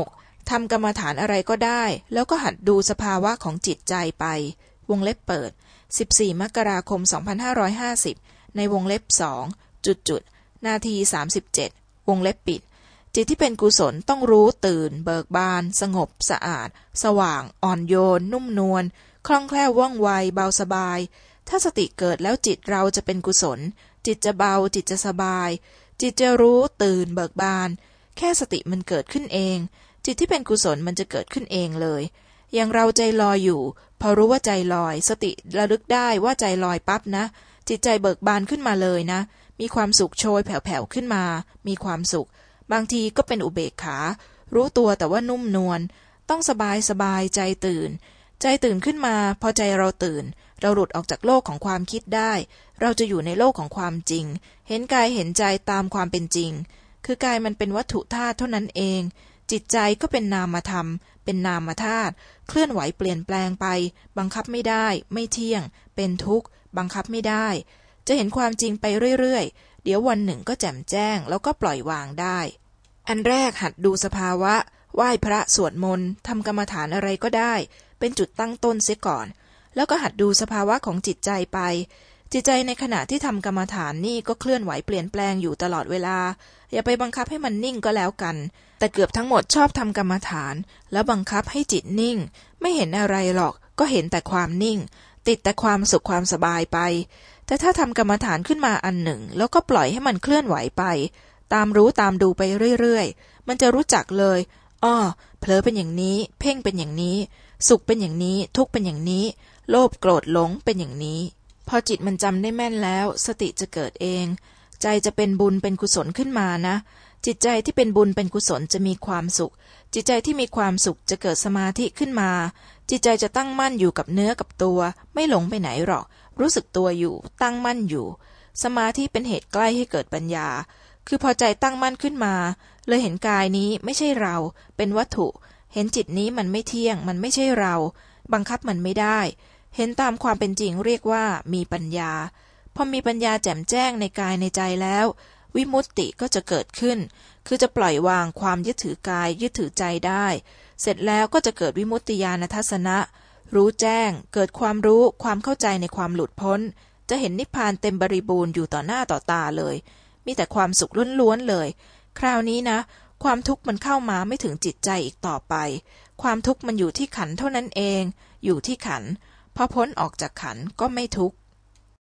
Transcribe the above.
6. ทำกรรมฐานอะไรก็ได้ แล้วก็หัดดูสภาวะของจิตใจไป วงเล็บเปิด 14 มกราคม 2550 ในวงเล็บสองจุดจุดนาที 37 วงเล็บปิด จิตที่เป็นกุศลต้องรู้ตื่น เบิกบาน สงบ สะอาด สว่าง อ่อนโยน นุ่มนวลคล่องแคล่วว่องไว เบาสบาย ถ้าสติเกิดแล้วจิตเราจะเป็นกุศล จิตจะเบา จิตจะสบาย จิตจะรู้ตื่น เบิกบาน แค่สติมันเกิดขึ้นเอง จิตที่เป็นกุศลมันจะเกิดขึ้นเองเลย อย่างเราใจลอยอยู่ พอรู้ว่าใจลอย สติระลึกได้ว่าใจลอยปั๊บนะ จิตใจเบิกบานขึ้นมาเลยนะ มีความสุขโชยแผ่วๆขึ้นมา มีความสุข บางทีก็เป็นอุเบกขา รู้ตัวแต่ว่านุ่มนวลต้องสบายสบายใจตื่น ใจตื่นขึ้นมา พอใจเราตื่น เราหลุดออกจากโลกของความคิดได้ เราจะอยู่ในโลกของความจริง เห็นกายเห็นใจตามความเป็นจริง คือกายมันเป็นวัตถุธาตุเท่านั้นเอง จิตใจก็เป็นนามธรรม เป็นนามธาตุเคลื่อนไหวเปลี่ยนแปลงไป บังคับไม่ได้ ไม่เที่ยง เป็นทุกข์ บังคับไม่ได้ จะเห็นความจริงไปเรื่อยๆ เดี๋ยววันหนึ่งก็แจ่มแจ้ง แล้วก็ปล่อยวางได้ อันแรกหัดดูสภาวะไหว้พระสวดมนต์ทำกรรมฐานอะไรก็ได้ เป็นจุดตั้งต้นเสียก่อน แล้วก็หัดดูสภาวะของจิตใจไป จิตใจในขณะที่ทำกรรมฐานนี่ก็เคลื่อนไหวเปลี่ยนแปลงอยู่ตลอดเวลา อย่าไปบังคับให้มันนิ่งก็แล้วกัน แต่เกือบทั้งหมดชอบทำกรรมฐาน แล้วบังคับให้จิตนิ่ง ไม่เห็นอะไรหรอก ก็เห็นแต่ความนิ่ง ติดแต่ความสุขความสบายไป แต่ถ้าทำกรรมฐานขึ้นมาอันหนึ่ง แล้วก็ปล่อยให้มันเคลื่อนไหวไป ตามรู้ตามดูไปเรื่อยๆ มันจะรู้จักเลยอ้อเผลอเป็นอย่างนี้ เพ่งเป็นอย่างนี้ สุขเป็นอย่างนี้ ทุกข์เป็นอย่างนี้ โลภโกรธหลงเป็นอย่างนี้ พอจิตมันจำได้แม่นแล้ว สติจะเกิดเอง ใจจะเป็นบุญเป็นกุศลขึ้นมานะ จิตใจที่เป็นบุญเป็นกุศลจะมีความสุข จิตใจที่มีความสุขจะเกิดสมาธิขึ้นมา จิตใจจะตั้งมั่นอยู่กับเนื้อกับตัว ไม่หลงไปไหนหรอก รู้สึกตัวอยู่ ตั้งมั่นอยู่ สมาธิเป็นเหตุใกล้ให้เกิดปัญญา คือพอใจตั้งมั่นขึ้นมา เลยเห็นกายนี้ไม่ใช่เรา เป็นวัตถุ เห็นจิตนี้มันไม่เที่ยง มันไม่ใช่เรา บังคับมันไม่ได้ เห็นตามความเป็นจริงเรียกว่ามีปัญญา พอมีปัญญาแจ่มแจ้งในกายในใจแล้ว วิมุตติก็จะเกิดขึ้น คือจะปล่อยวางความยึดถือกายยึดถือใจได้ เสร็จแล้วก็จะเกิดวิมุตติญาณทัศนะ รู้แจ้ง เกิดความรู้ความเข้าใจในความหลุดพ้น จะเห็นนิพพานเต็มบริบูรณ์อยู่ต่อหน้าต่อตาเลย มีแต่ความสุขล้วนๆเลย คราวนี้นะ ความทุกข์มันเข้ามาไม่ถึงจิตใจอีกต่อไป ความทุกข์มันอยู่ที่ขันเท่านั้นเอง อยู่ที่ขัน พอพ้นออกจากขันก็ไม่ทุกข์